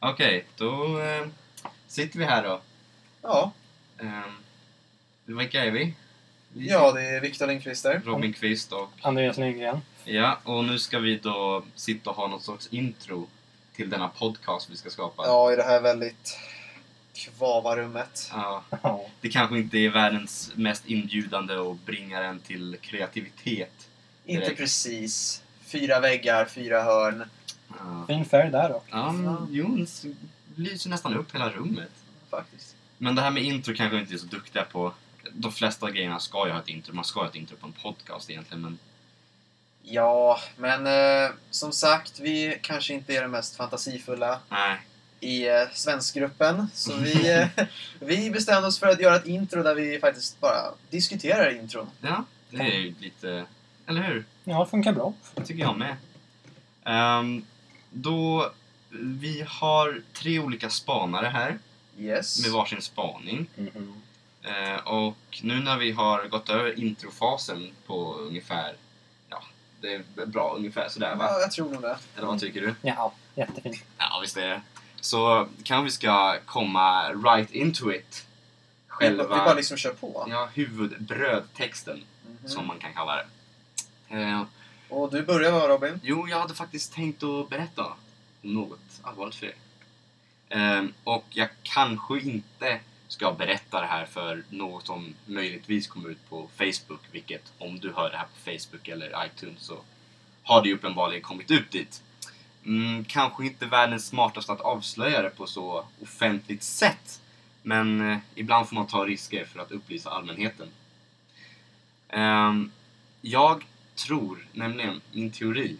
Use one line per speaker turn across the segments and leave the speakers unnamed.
Okej, då eh, sitter vi här då.
Ja,
Um, vilka är vi? vi
ja det är Viktor Lindqvist där.
Robin Kvist och...
Andreas Nygren.
Ja, och nu ska vi då sitta och ha något slags intro till denna podcast vi ska skapa.
Ja, i det här väldigt kvava rummet.
Ja, det kanske inte är världens mest inbjudande och bringar en till kreativitet.
Inte
Direkt.
precis. Fyra väggar, fyra hörn.
Ja,
Fin färg där då.
ja men Jons lyser nästan upp hela rummet.
Faktiskt.
Men det här med intro kanske inte är så duktiga på. De flesta grejerna ska ju ha ett intro. Man ska ha ett intro på en podcast egentligen, men
Ja, men eh, som sagt, vi kanske inte är de mest fantasifulla
nej.
i eh, svenskgruppen. Så vi, eh, vi bestämde oss för att göra ett intro där vi faktiskt bara diskuterar intron.
Ja, det är ju lite... Eller hur?
Ja, det funkar bra.
Det tycker jag med. Ehm, då, vi har tre olika spanare här
Yes.
med varsin spaning.
Mhm.
Eh, och nu när vi har gått över introfasen på ungefär, ja, det är bra ungefär sådär va?
Ja, jag tror nog det.
Eller vad tycker du?
Ja, jättefint.
Ja, visst är det. Så kanske vi ska komma right into it.
Vi, vi
Själva,
bara liksom kör på.
ja, huvudbrödtexten,
Mhm.
som man kan kalla det. Eh,
och du börjar va, Robin?
Jo, jag hade faktiskt tänkt att berätta något allvarligt för er. Ehm, och jag kanske inte ska berätta det här för något som möjligtvis kommer ut på Facebook, vilket om du hör det här på Facebook eller iTunes så har det ju uppenbarligen kommit ut dit. Mm, kanske inte världens smartaste att avslöja det på så offentligt sätt, men eh, ibland får man ta risker för att upplysa allmänheten. Ehm, jag tror nämligen, min teori,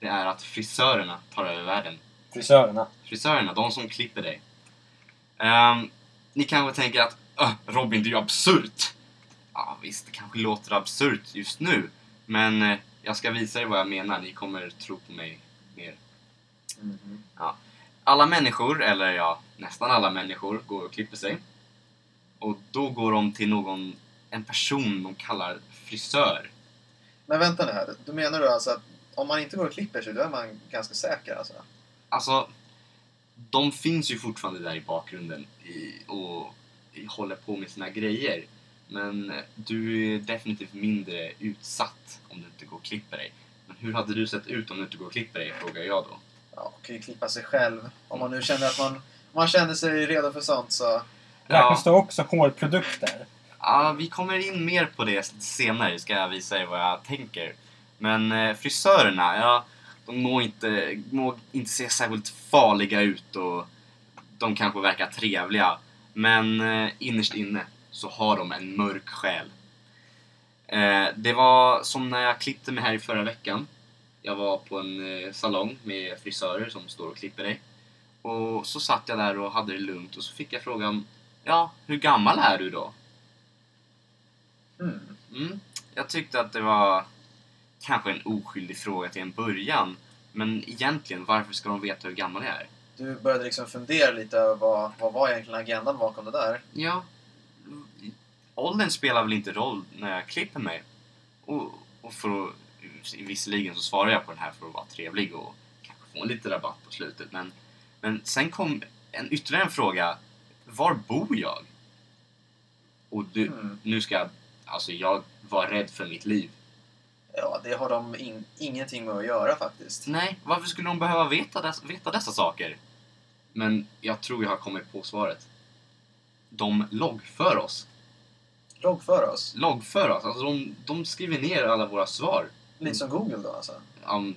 det är att frisörerna tar över världen.
Frisörerna.
Frisörerna, de som klipper dig. Ehm, ni kanske tänker att "Öh, Robin, det är ju absurt. Ja, visst, det kanske låter absurt just nu. Men eh, jag ska visa er vad jag menar. Ni kommer tro på mig mer.
Mhm.
Alla människor, eller ja, nästan alla människor, går och klipper sig. Och då går de till någon, en person de kallar frisör.
Men vänta nu här. Då menar du alltså att om man inte går och klipper sig, då är man ganska säker alltså?
Alltså, de finns ju fortfarande där i bakgrunden i, och i, håller på med sina grejer. Men du är definitivt mindre utsatt om du inte går och klipper dig. Men hur hade du sett ut om du inte går och klipper dig, frågar jag då.
Ja, kan ju klippa sig själv. Om man nu känner att man, man känner sig redo för sånt så...
Räknas det också hårprodukter?
Ja, vi kommer in mer på det senare, ska jag visa er vad jag tänker. Men eh, frisörerna, ja, de må inte, må inte se särskilt farliga ut och de kanske verkar trevliga. Men eh, innerst inne så har de en mörk själ. Eh, det var som när jag klippte mig här i förra veckan. Jag var på en eh, salong med frisörer som står och klipper dig. Och så satt jag där och hade det lugnt och så fick jag frågan Ja, hur gammal är du då?
Mm.
Jag tyckte att det var kanske en oskyldig fråga till en början. Men egentligen, varför ska de veta hur gammal jag är?
Du började liksom fundera lite över vad, vad var egentligen agendan bakom det där?
Ja, åldern spelar väl inte roll när jag klipper mig. Och, och för att, visserligen så svarar jag på den här för att vara trevlig och kanske få en lite rabatt på slutet. Men, men sen kom en, ytterligare en fråga. Var bor jag? Och du,
Mm.
nu ska jag, alltså jag var rädd för mitt liv.
Ja, det har de in, ingenting med att göra faktiskt.
Nej, varför skulle de behöva veta, dess, veta dessa saker? Men jag tror jag har kommit på svaret. De loggför oss.
Loggför oss.
Loggför oss. Alltså de, de skriver ner alla våra svar.
Lite som Google då alltså.
Um,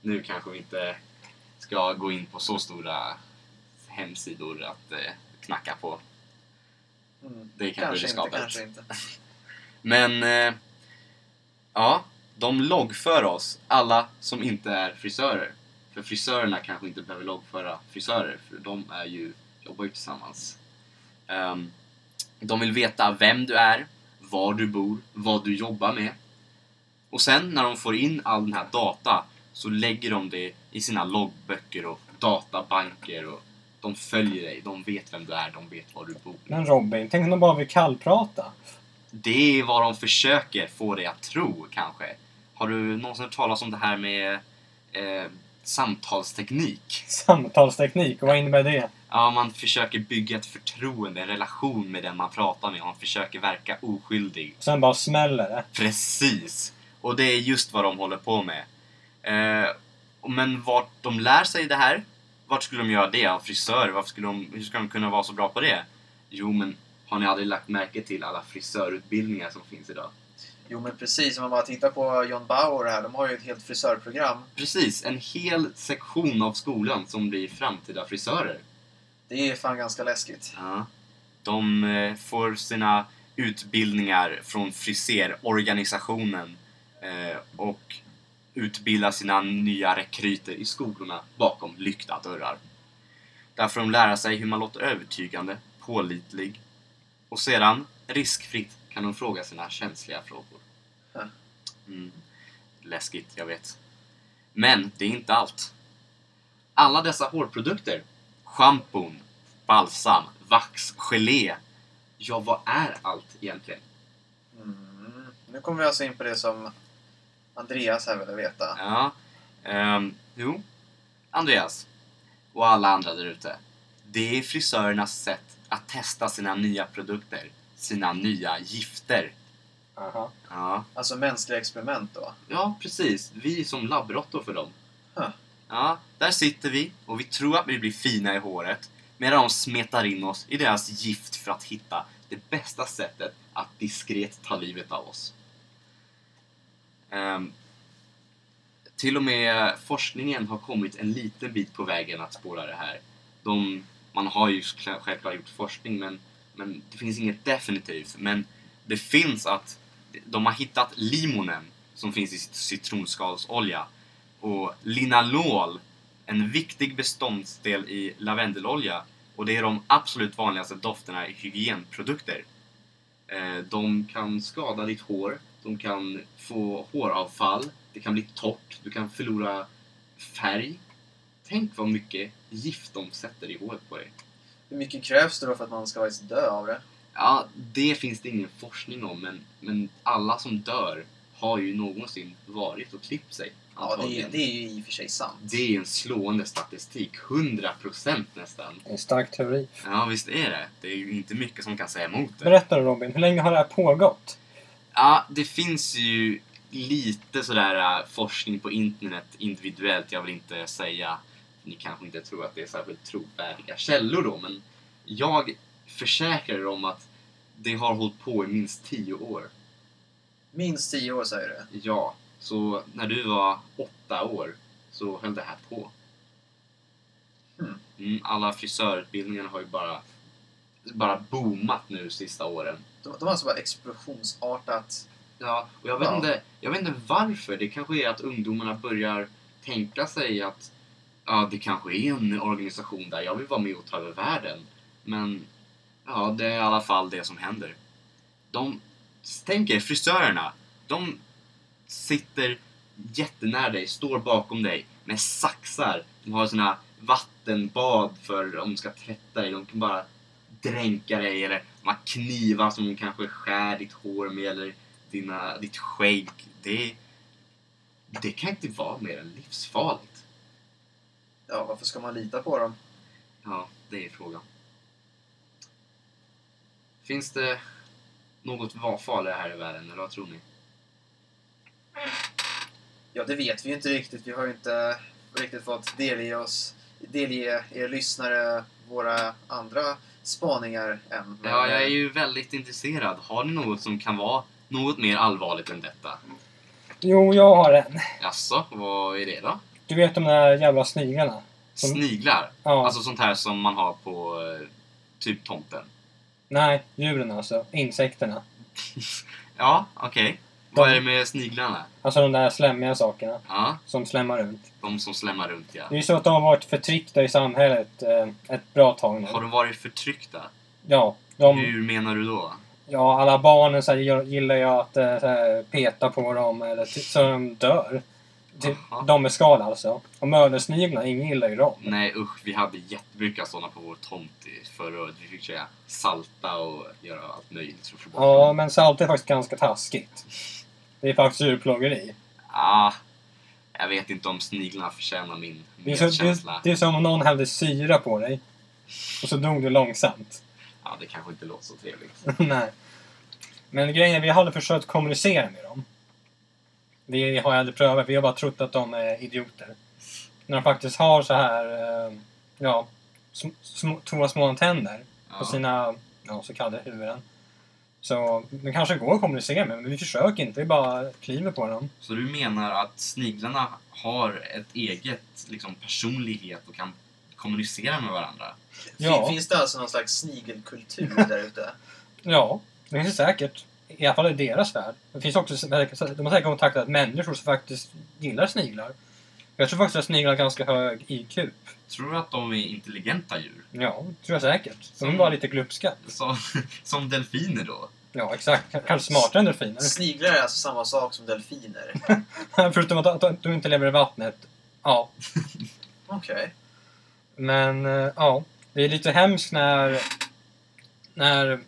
nu kanske vi inte ska gå in på så stora hemsidor att eh, knacka på.
Mm.
Det är kanske
Kanske inte,
riskabelt.
kanske inte.
Men, eh, ja, de loggför oss, alla som inte är frisörer. För frisörerna kanske inte behöver loggföra frisörer, för de är ju, jobbar ju tillsammans. Um, de vill veta vem du är, var du bor, vad du jobbar med. Och sen när de får in all den här data så lägger de det i sina loggböcker och databanker och de följer dig, de vet vem du är, de vet var du bor.
Men Robin, tänk om de bara vill kallprata?
Det är vad de försöker få dig att tro, kanske. Har du någonsin hört talas om det här med eh, samtalsteknik.
Samtalsteknik, vad innebär det?
Ja, man försöker bygga ett förtroende, en relation med den man pratar med. Man försöker verka oskyldig.
Sen bara smäller det.
Precis! Och det är just vad de håller på med. Eh, men vart de lär sig det här? Vart skulle de göra det? Av frisörer? Varför skulle de, hur ska de kunna vara så bra på det? Jo, men har ni aldrig lagt märke till alla frisörutbildningar som finns idag?
Jo men precis, om man bara tittar på John Bauer här. De har ju ett helt frisörprogram.
Precis, en hel sektion av skolan som blir framtida frisörer.
Det är fan ganska läskigt.
Ja. De eh, får sina utbildningar från friserorganisationen eh, och utbildar sina nya rekryter i skolorna bakom lyckta dörrar. Där får de lära sig hur man låter övertygande, pålitlig och sedan riskfritt kan de fråga sina känsliga frågor. Mm. Läskigt, jag vet. Men det är inte allt. Alla dessa hårprodukter, schampon, balsam, vax, gelé. Ja, vad är allt egentligen?
Mm. Nu kommer vi alltså in på det som Andreas här ville veta.
Ja, ehm, jo. Andreas och alla andra där ute. Det är frisörernas sätt att testa sina nya produkter, sina nya gifter.
Aha.
Ja,
Alltså mänskliga experiment då.
ja precis. Vi är som labbråttor för dem.
Huh.
Ja, där sitter vi och vi tror att vi blir fina i håret medan de smetar in oss i deras gift för att hitta det bästa sättet att diskret ta livet av oss. Ehm, till och med forskningen har kommit en liten bit på vägen att spåra det här. De, man har ju självklart gjort forskning men, men det finns inget definitivt. Men det finns att de har hittat limonen som finns i citronskalsolja och linalol, en viktig beståndsdel i lavendelolja. Och det är de absolut vanligaste dofterna i hygienprodukter. Eh, de kan skada ditt hår, de kan få håravfall, det kan bli torrt, du kan förlora färg. Tänk vad mycket gift de sätter i håret på dig.
Hur mycket krävs det då för att man ska faktiskt dö av det?
Ja, det finns det ingen forskning om, men, men alla som dör har ju någonsin varit och klippt sig.
Ja, det är, det är ju i och för sig sant.
Det är en slående statistik. 100% nästan.
Det är en stark teori.
Ja, visst är det. Det är ju inte mycket som kan säga emot det.
Berätta då Robin, hur länge har det här pågått?
Ja, det finns ju lite sådär äh, forskning på internet individuellt. Jag vill inte säga, ni kanske inte tror att det är särskilt trovärdiga källor då, men jag försäkrar er om att det har hållit på i minst 10 år.
Minst tio år säger du?
Ja, så när du var åtta år så höll det här på.
Mm.
Mm, alla frisörutbildningar har ju bara, bara boomat nu sista åren.
De, de har alltså bara explosionsartat...
Ja, och jag vet,
Ja.
inte, jag vet inte varför. Det kanske är att ungdomarna börjar tänka sig att ja, det kanske är en organisation där jag vill vara med och ta över världen. Men ja, det är i alla fall det som händer. De, tänk er frisörerna. De sitter jättenära dig, står bakom dig med saxar. De har sina vattenbad för om de ska tvätta dig. De kan bara dränka dig eller de har knivar som de kanske skär ditt hår med eller dina, ditt skägg. Det, det kan inte vara mer än livsfarligt.
Ja, varför ska man lita på dem?
Ja, det är frågan. Finns det något farligare här i världen, eller vad tror ni?
Ja, det vet vi ju inte riktigt. Vi har ju inte riktigt fått delge oss, delge er lyssnare våra andra spaningar än. Men,
Ja, jag är ju väldigt intresserad. Har ni något som kan vara något mer allvarligt än detta?
Jo, jag har en.
Jaså, vad är det då?
Du vet de där jävla sniglarna? Som-
Sniglar?
Ja.
Alltså sånt här som man har på eh, typ tomten?
Nej, djuren alltså. Insekterna.
Ja, okej. Vad är det med sniglarna?
Alltså de där slemmiga sakerna
Ja,
som slämmar runt.
de som slämmar runt ja.
Det är ju så att de har varit förtryckta i samhället eh, ett bra tag nu.
Har de varit förtryckta?
Ja, de,
Hur menar du då?
ja, alla barnen så här, gillar- ju att eh, så här, peta på dem eller så de dör. Typ, de med skal alltså. Och mördarsniglarna, ingen gillar ju dem.
Nej usch, vi hade jättemycket sådana på vår tomt förra. Vi fick köra salta och göra allt möjligt för att få bort
Ja,
dem.
men salt är faktiskt ganska taskigt. Det är faktiskt djurplågeri.
Ah, Jag vet inte om sniglarna förtjänar min medkänsla.
det är som om någon hällde syra på dig. Och så dog du långsamt.
Ja, det kanske inte låter så trevligt.
Nej. Men grejen är, vi aldrig försökt kommunicera med dem. Vi har aldrig prövat, vi har bara trott att de är idioter. När de faktiskt har så här, eh, ja, sm, små, två små antenner på
Ja.
sina, ja, så kallade huvuden. Så det kanske går att kommunicera med, men vi försöker inte, vi bara kliver på dem.
Så du menar att sniglarna har ett eget liksom, personlighet och kan kommunicera med varandra?
Ja.
Fin- Finns det alltså någon slags snigelkultur där ute?
Ja, det finns det säkert. I alla fall i deras värld. Det finns också, de har säkert kontaktat människor som faktiskt gillar sniglar. Jag tror faktiskt att sniglar har ganska hög IQ.
Tror du att de är intelligenta djur?
Ja, tror jag säkert. De är
Som-
bara lite glupska.
Så, som delfiner då?
Ja, exakt. K- Kanske smartare än delfiner.
Sniglar är alltså samma sak som delfiner?
Förutom att att de inte lever i vattnet. Ja.
Okej.
Men, eh, ja. Det är lite hemskt när, när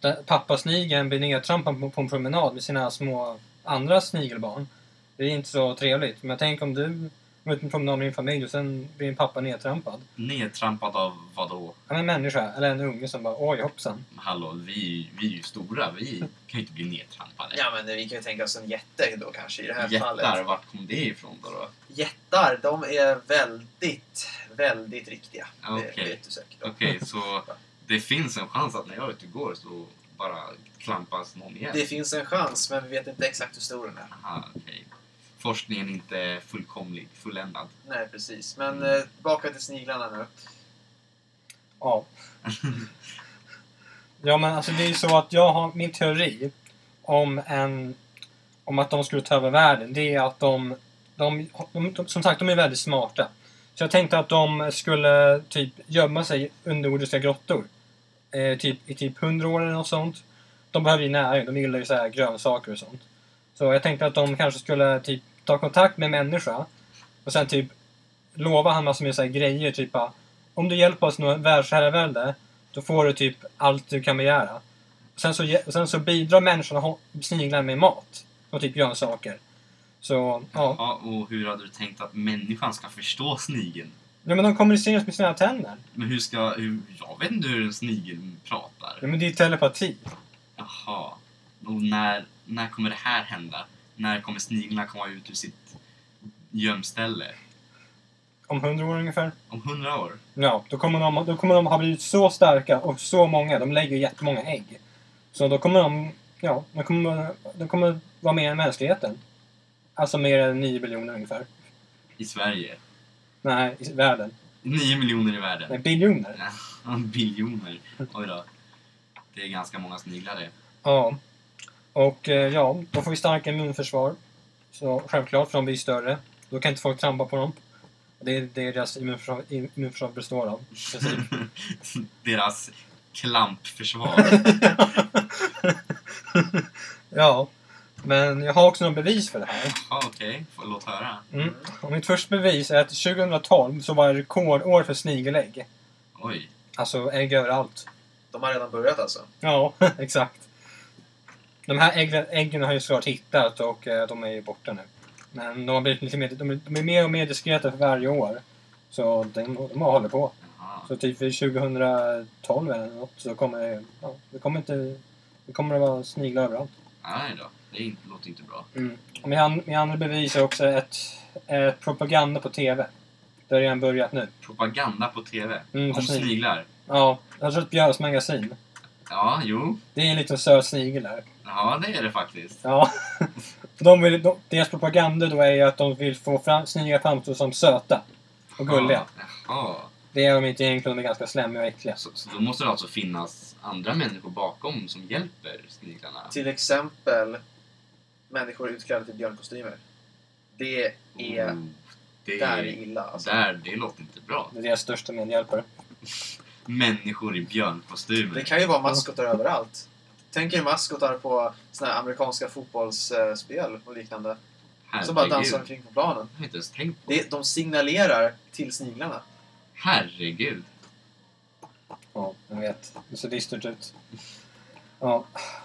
den- pappa snigeln blir nedtrampad på, en promenad med sina små andra snigelbarn. Det är inte så trevligt. Men tänk om du går ut på en promenad med din familj och sen blir din pappa nedtrampad.
Nedtrampad av vad då?
En människa, eller en unge som bara oj hoppsan.
Hallå, vi, vi är ju stora. Vi kan ju inte bli nedtrampade.
Ja, men vi kan ju tänka oss en jätte då kanske i det här
Jättar,
fallet.
vart kom det ifrån då? då?
Jättar, de är väldigt, väldigt riktiga.
Okej.
Det vet du säkert. om.
Okej, så det finns en chans att när jag är ute och går så bara klampas någon igen?
Det finns en chans, men vi vet inte exakt hur stor den är.
Aha, okej. Forskningen är inte fullkomlig, fulländad.
Nej, precis. Men eh, tillbaka till sniglarna nu.
Ja. Ja men alltså det är ju så att jag har min teori om en om att de skulle ta över världen. Det är att de, de, de, de som sagt de är väldigt smarta. Så jag tänkte att de skulle typ gömma sig i underjordiska grottor. Eh, typ, I typ hundra år eller något sånt. De behöver ju näring, de gillar ju så här grönsaker och sånt. Så jag tänkte att de kanske skulle typ ta kontakt med en människa och sen typ lova han massor med så här grejer. Typ bara, om du hjälper oss nå världsherravälde då får du typ allt du kan begära. Sen så, sen så bidrar människorna ho- sniglar med mat och typ grönsaker. Så, ja.
Ja, och hur hade du tänkt att människan ska förstå snigeln?
Ja. men de kommunicerar med sina tänder.
Men hur ska... Hur, jag vet inte hur en snigel pratar.
Ja, men det är telepati.
Jaha. Och när, när kommer det här hända? När kommer sniglarna komma ut ur sitt gömställe?
Om hundra år ungefär.
Om hundra år?
Ja, då kommer, de, då kommer de ha blivit så starka och så många. De lägger jättemånga ägg. Så då kommer de... Ja, de kommer, de kommer vara mer än mänskligheten. Alltså mer än 9 biljoner ungefär.
I Sverige?
Nej, i världen.
Nio miljoner i världen?
Nej, biljoner.
Ja, biljoner. Oj då. Det är ganska många sniglar det.
Ja. Och eh, ja, då får vi starka immunförsvar. Så självklart, för de blir större. Då kan inte folk trampa på dem. Det är det deras immunförsvar, immunförsvar består av.
Deras klampförsvar.
ja. Men jag har också några bevis för det här.
Ja, okej. Får låt höra.
Mm. Och mitt första bevis är att 2012 så var det rekordår för snigelägg.
Oj.
Alltså ägg överallt.
De har redan börjat alltså.
Ja, exakt. De här äggen, äggen har ju såklart hittat och eh, de är ju borta nu. Men de har blivit lite mer, de är, de är mer och mer diskreta för varje år. Så de, de håller på.
Jaha.
Så typ vid 2012 eller något så kommer det, ja, det kommer inte... Det kommer att vara sniglar överallt.
Nej då. Det låter inte bra.
Mm. Och min, an, min andra bevis är också ett, ett propaganda på TV. Det har redan börjat nu.
Propaganda på TV.
Mm, för
Om
sniglar.
sniglar.
Ja, jag har sett Björns magasin.
Ja, jo.
Det är en liten söt snigel där.
Ja, det är det faktiskt.
Ja. De vill, de, deras propaganda då är ju att de vill få fram, sniglar framstå som söta och gulliga.
Ja, Jaha.
Det är de inte egentligen, de är ganska slemmiga och äckliga.
Så, så då måste det alltså finnas andra människor bakom som hjälper sniglarna?
Till exempel människor utklädda till björnkostymer. Det är...
Oh, det,
Där är illa alltså.
Där, det låter inte bra.
Det är deras största medhjälpare.
Människor i björnkostymer.
Det kan ju vara maskotar överallt. Tänk er maskotar på såna här amerikanska fotbollsspel och liknande. Som bara dansar
Herregud.
omkring på planen.
Jag har inte ens tänkt på.
Det, de signalerar till sniglarna.
Herregud.
Ja, jag vet. Det ser dystert ut. Ja.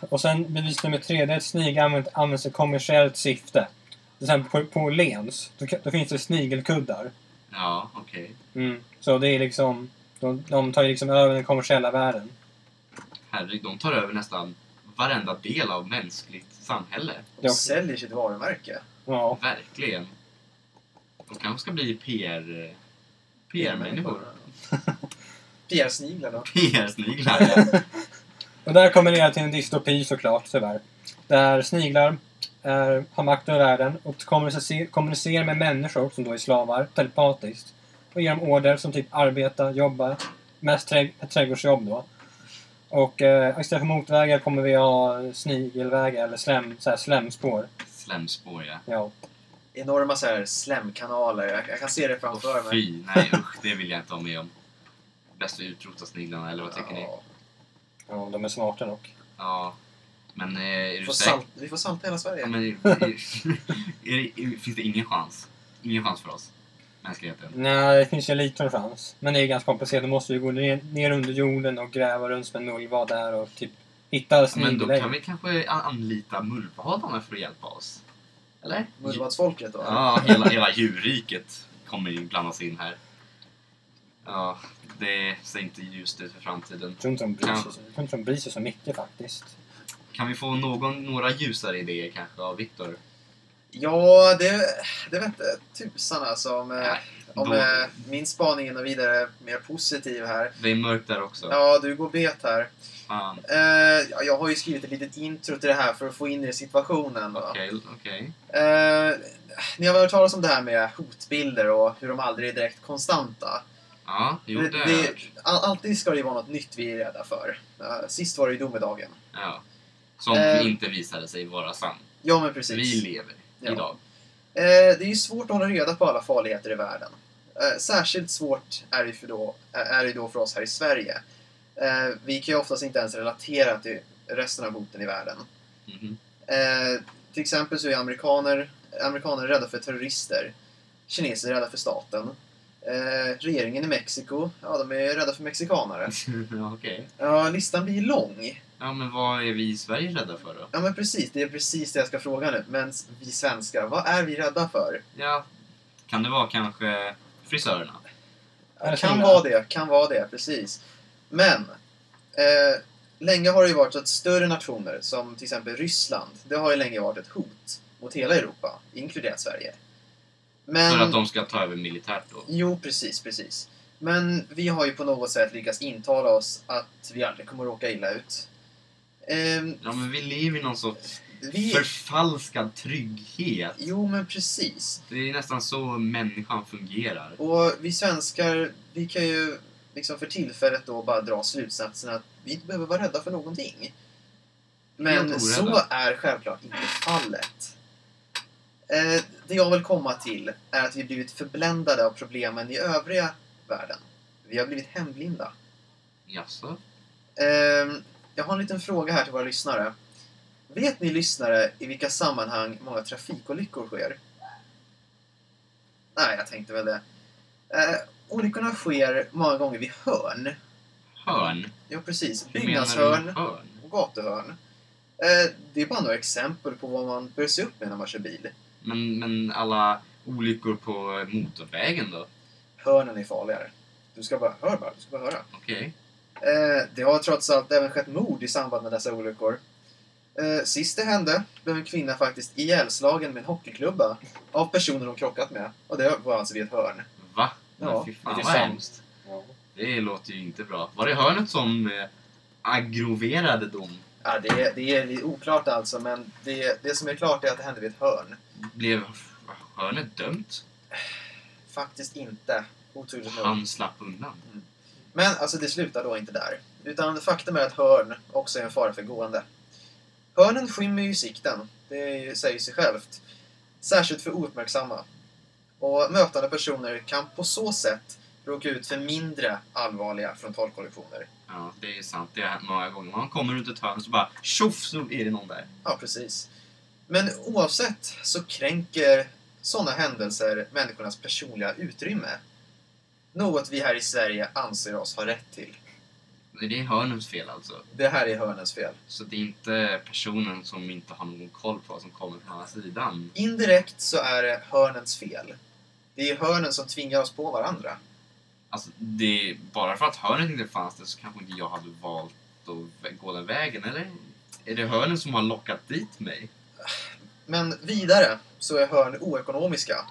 Och sen bevis nummer tre, det är att använt- används i kommersiellt syfte. till exempel på, på Lens, då, då finns det snigelkuddar.
Ja, okej.
Mm. Så det är liksom, de, de tar ju liksom över den kommersiella världen.
Herregud, de tar över nästan varenda del av mänskligt samhälle.
De
Ja.
säljer sitt varumärke.
Ja.
Verkligen. De kanske ska bli PR... PR-människor.
PR-sniglar då.
PR-sniglar, ja.
Och där kommer det till en dystopi såklart, tyvärr. Där sniglar är, har makt över världen och kommunicerar, kommunicerar med människor som då är slavar telepatiskt. Och ger dem order som typ arbeta, jobba, mest trä, ett trädgårdsjobb då. Och eh, istället för motorvägar kommer vi ha snigelvägar eller slem, så här slemspår.
Slemspår, ja.
Ja.
Enorma så här slemkanaler. Jag, jag kan se det framför mig.
fy, nej usch, det vill jag inte ha med om. Bäst att utrota sniglarna, eller vad tycker ni?
Ja.
ja, de är smarta dock.
Ja. Men eh, är
Vi
du
får,
säker?
salt, vi får salta hela Sverige.
Ja, men, är, är, är, finns det ingen chans? Ingen chans för oss? Mänskligheten?
Nej, det finns ju en liten chans. Men det är ganska komplicerat. Då måste vi gå ner, ner under jorden och gräva runt som en mullvad där och typ hitta
Men då kan vi kanske an- anlita mullvadarna för att hjälpa oss? Eller?
Mullvadsfolket då?
Ja, hela, hela djurriket kommer ju blandas in här. Ja, det ser inte ljust ut för framtiden.
Jag tror inte de bryr sig, så- jag tror inte de bryr sig så mycket faktiskt.
Kan vi få någon, några ljusare idéer kanske av Viktor?
Ja, det, det vet inte tusan alltså om, eh,
Nej,
om
då-
eh, min spaning är vidare mer positiv här.
Det är mörkt där också.
Ja, du går bet här.
Fan.
Ja, jag har ju skrivit ett litet intro till det här för att få in er i situationen.
Okej, okej.
Eh, ni har väl hört talas om det här med hotbilder och hur de aldrig är direkt konstanta.
Ja, jo
det,
det
det, alltid ska det vara något nytt vi är rädda för. Eh, sist var det ju domedagen.
Ja. Som
Eh,
inte visade sig vara sann.
Ja, men precis.
Vi lever
Ja.
idag.
Eh, det är ju svårt att hålla reda på alla farligheter i världen. Eh, särskilt svårt är det, för då, är det då för oss här i Sverige. Eh, vi kan ju oftast inte ens relatera till resten av hoten i världen.
Mhm.
Eh, till exempel så är amerikaner, amerikaner rädda för terrorister. Kineser är rädda för staten. Eh, regeringen i Mexiko, ja de är rädda för mexikanare.
ja, okej.
Ja, listan blir lång.
Ja, men vad är vi i Sverige rädda för då?
Ja men precis, det är precis det jag ska fråga nu. Men vi svenskar, vad är vi rädda för?
Ja, kan det vara kanske frisörerna?
Eller
kan vara det, kan vara det, precis. Men, eh, länge har det ju varit så att större nationer, som till exempel Ryssland, det har ju länge varit ett hot mot hela Europa, inkluderat Sverige. Men,
För att de ska ta över militärt då?
Jo, precis, precis. Men vi har ju på något sätt lyckats intala oss att vi aldrig kommer att råka illa ut. Ehm,
Ja, men vi lever i någon sorts
vi...
förfalskad trygghet.
Jo, men precis.
Det är nästan så människan fungerar.
Och vi svenskar, vi kan ju liksom för tillfället då bara dra slutsatsen att vi inte behöver vara rädda för någonting. Men så är självklart inte fallet. Eh, det jag vill komma till är att vi blivit förbländade av problemen i övriga världen. Vi har blivit hemblinda.
Jaså?
Eh, jag har en liten fråga här till våra lyssnare. Vet ni lyssnare i vilka sammanhang många trafikolyckor sker? Nej, jag tänkte väl det. Eh, olyckorna sker många gånger vid hörn.
Hörn?
Ja, precis. Byggnadshörn
hörn?
och gatuhörn. Eh, det är bara några exempel på vad man bör se upp med när man kör bil.
Men, men alla olyckor på motorvägen då?
Hörnen är farligare. Du ska bara, hör bara, du ska bara höra.
Okej.
Eh, det har trots allt även skett mord i samband med dessa olyckor. Eh, sist det hände blev en kvinna faktiskt ihjälslagen med en hockeyklubba av personer hon krockat med. Och det var alltså vid ett hörn.
Va?
Ja,
fy fan vad hemskt. Det låter ju inte bra. Var det hörnet som eh, aggroverade dem?
Ja, det, det är oklart alltså, men det, det som är klart är att det hände vid ett hörn.
Blev hörnet dömt?
Faktiskt inte. Oturligt nog.
Han slapp undan.
Men alltså det slutar då inte där. Utan faktum är att hörn också är en fara för gående. Hörnen skymmer ju sikten, det säger sig självt. Särskilt för ouppmärksamma. Och mötande personer kan på så sätt råka ut för mindre allvarliga frontalkollisioner.
Ja, det är sant. Det har hänt många gånger. Man kommer runt ett hörn och så bara tjoff så är det någon där.
Ja, precis. Men oavsett så kränker sådana händelser människornas personliga utrymme. Något vi här i Sverige anser oss ha rätt till.
Det är hörnens fel alltså.
Det här är hörnens fel.
Så det är inte personen som inte har någon koll på vad som kommer från andra sidan.
Indirekt så är det hörnens fel. Det är hörnen som tvingar oss på varandra.
Alltså, det är bara för att hörnet inte fanns där så kanske inte jag hade valt att gå den vägen, eller? Är det hörnen som har lockat dit mig?
Men vidare så är hörn oekonomiska.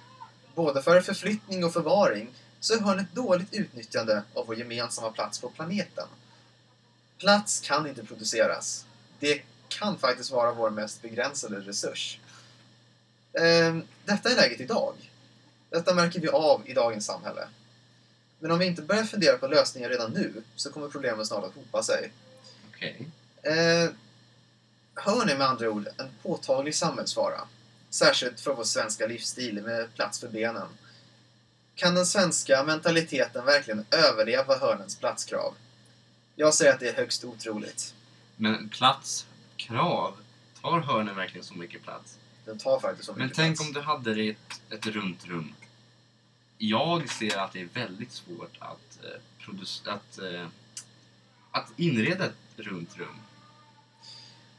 Både för förflyttning och förvaring så är hörn ett dåligt utnyttjande av vår gemensamma plats på planeten. Plats kan inte produceras. Det kan faktiskt vara vår mest begränsade resurs. Ehm, detta är läget idag. Detta märker vi av i dagens samhälle. Men om vi inte börjar fundera på lösningar redan nu så kommer problemen snart att hopa sig.
Okej.
Hörn är med andra ord en påtaglig samhällsfara. Särskilt för vår svenska livsstil med plats för benen. Kan den svenska mentaliteten verkligen överleva hörnens platskrav? Jag säger att det är högst otroligt.
Men plats, krav, tar hörnen verkligen så mycket plats?
Den tar faktiskt så
Men
mycket
tänk
plats.
om du hade det i ett, ett runt rum. Jag ser att det är väldigt svårt att, eh, att, eh, att inreda ett runt rum.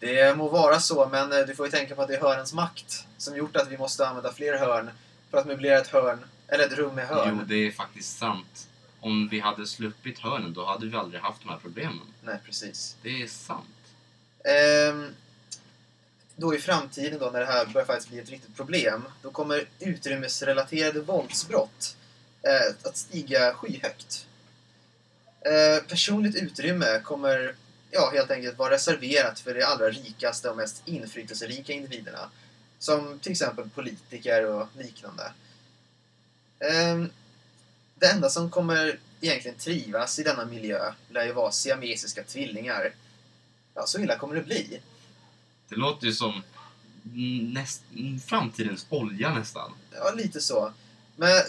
Det må vara så, men eh, du får ju tänka på att det är hörnens makt som gjort att vi måste använda fler hörn för att möblera ett hörn, eller ett rum med hörn.
Jo, det är faktiskt sant. Om vi hade sluppit hörnen, då hade vi aldrig haft de här problemen.
Nej, precis.
Det är sant.
Ehm, då i framtiden då, när det här börjar faktiskt bli ett riktigt problem, då kommer utrymmesrelaterade våldsbrott eh, att stiga skyhögt. Eh, personligt utrymme kommer ja, helt enkelt vara reserverat för de allra rikaste och mest inflytelserika individerna. Som till exempel politiker och liknande. Ehm, det enda som kommer egentligen trivas i denna miljö lär ju vara siamesiska tvillingar. Ja, så illa kommer det bli.
Det låter ju som näst, framtidens olja nästan.
Ja, lite så. Men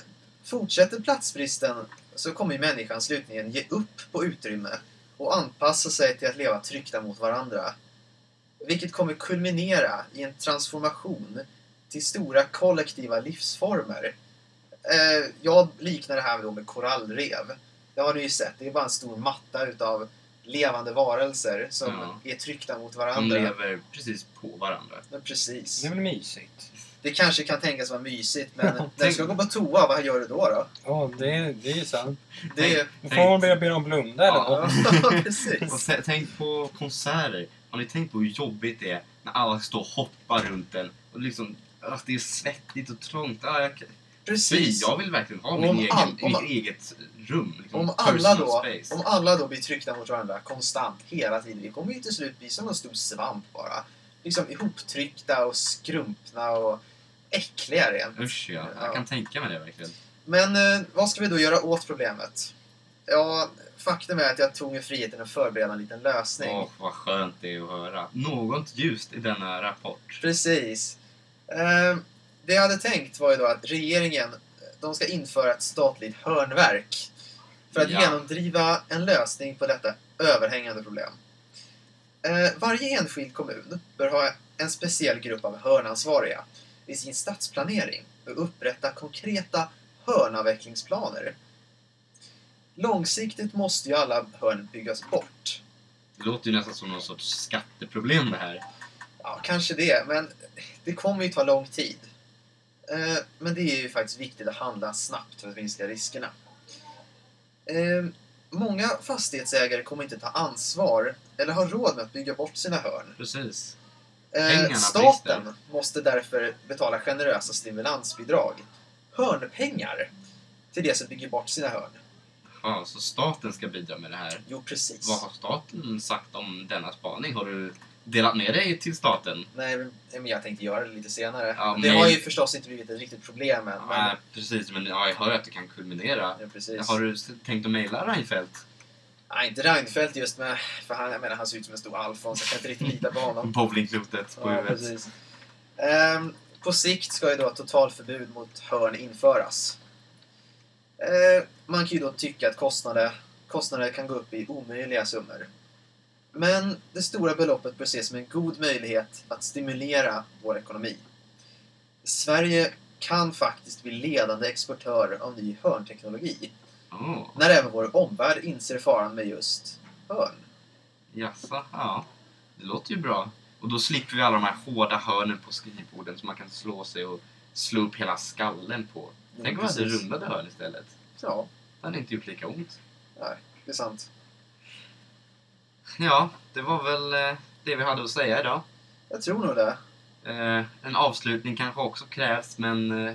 fortsätter platsbristen så kommer ju människan slutligen ge upp på utrymme och anpassa sig till att leva tryckta mot varandra. Vilket kommer kulminera i en transformation till stora kollektiva livsformer. Eh, jag liknar det här då med korallrev. Det har ni ju sett, det är bara en stor matta utav levande varelser som
Ja.
är tryckta mot
De
varandra.
lever precis på varandra.
Men precis.
Det är väl mysigt?
Det kanske kan tänkas vara mysigt, men när du ska gå på toa, vad gör du då? då?
Ja, det, det är ju sant.
Det är...
Då får man börja be dem blunda eller
Ja.
något.
Ja, precis.
Tänk på konserter. Har ni tänkt på hur jobbigt det är när alla står och hoppar runt en och liksom att det är svettigt och trångt. Ah, jag,
Precis.
jag vill verkligen ha min
all-
egen,
om-
mitt eget rum. Liksom,
Om alla, då,
space.
om alla då blir tryckta mot varandra konstant, hela tiden, vi kommer ju till slut bli som en stor svamp bara. Liksom ihoptryckta och skrumpna och äckliga rent.
Usch ja,
Ja.
jag kan tänka mig det verkligen.
Men eh, vad ska vi då göra åt problemet? Ja, faktum är att jag tog mig friheten att förbereda en liten lösning.
Åh, vad skönt det är att höra. Något ljust i denna rapport.
Precis. Eh, det jag hade tänkt var ju då att regeringen, de ska införa ett statligt hörnverk för att
Ja.
genomdriva en lösning på detta överhängande problem. Eh, varje enskild kommun bör ha en speciell grupp av hörnansvariga i sin stadsplanering och upprätta konkreta hörnavvecklingsplaner. Långsiktigt måste ju alla hörn byggas bort.
Det låter ju nästan som någon sorts skatteproblem det här.
Ja, kanske det, men det kommer ju ta lång tid. Eh, Men det är ju faktiskt viktigt att handla snabbt för att minska riskerna. Eh, Många fastighetsägare kommer inte ta ansvar eller ha råd med att bygga bort sina hörn.
Precis.
Eh, Staten
brister.
måste därför betala generösa stimulansbidrag, hörnpengar, till de som bygger bort sina hörn.
Ja, så staten ska bidra med det här.
Jo, precis.
Vad har staten sagt om denna spaning? Har du delat med dig till staten?
Nej, men men jag tänkte göra det lite senare.
Ja,
det
men-
har ju förstås inte blivit ett riktigt problem än. Men,
Nej, precis. Men ja, jag hör att det kan kulminera.
ja, precis.
Har du tänkt att mejla Reinfeldt?
Nej, inte Reinfeldt just med, för han, jag menar, han ser ut som en stor Alfons, jag kan inte riktigt lita på honom.
Bowlingklotet på
Ja,
huvudet.
Ehm, på sikt ska ju då ett totalförbud mot hörn införas. Ehm, man kan ju då tycka att kostnader, kostnader kan gå upp i omöjliga summor. Men det stora beloppet bör ses som en god möjlighet att stimulera vår ekonomi. Sverige kan faktiskt bli ledande exportör av ny hörnteknologi
Åh,
när även vår omvärld inser faran med just hörn.
Jaså, ja. Det låter ju bra. Och då slipper vi alla de här hårda hörnen på skrivborden som man kan slå sig och slå upp hela skallen på. Tänk om vi hade rundade hörn istället.
Ja,
Det hade inte gjort lika ont.
det är sant.
Ja, det var väl eh, det vi hade att säga idag.
Jag tror nog det.
Eh, en avslutning kanske också krävs, men eh,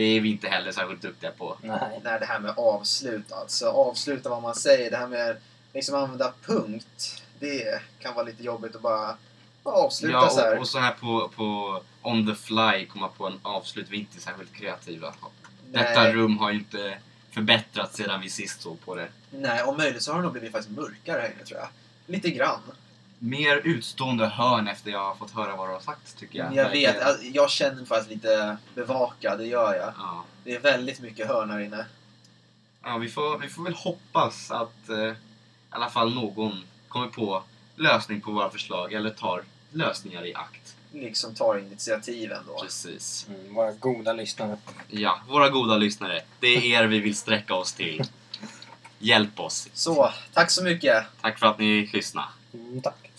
det är vi inte heller särskilt duktiga på.
Nej.
Nej, det här med avslut alltså. Avsluta vad man säger. Det här med liksom använda punkt. Det kan vara lite jobbigt att bara avsluta
Ja,
så här.
och, och så här på, på on the fly komma på en avslut. Vi är inte särskilt kreativa. Detta
Nej.
rum har ju inte förbättrats sedan vi sist såg på det.
Nej, om möjligt så har det nog blivit faktiskt mörkare här inne tror jag. Lite grann.
Mer utstående hörn efter jag har fått höra vad du har sagt, tycker jag.
Jag vet, alltså, jag känner mig faktiskt lite bevakad, det gör jag.
Ja.
Det är väldigt mycket hörn här inne.
Ja, vi får, vi får väl hoppas att eh, i alla fall någon kommer på lösning på våra förslag eller tar lösningar i akt.
Liksom tar initiativ ändå.
Precis.
Mm, våra goda lyssnare.
Ja, våra goda lyssnare. Det är er vi vill sträcka oss till. Hjälp oss.
Så, tack så mycket.
Tack för att ni lyssnade.
Mm, tack.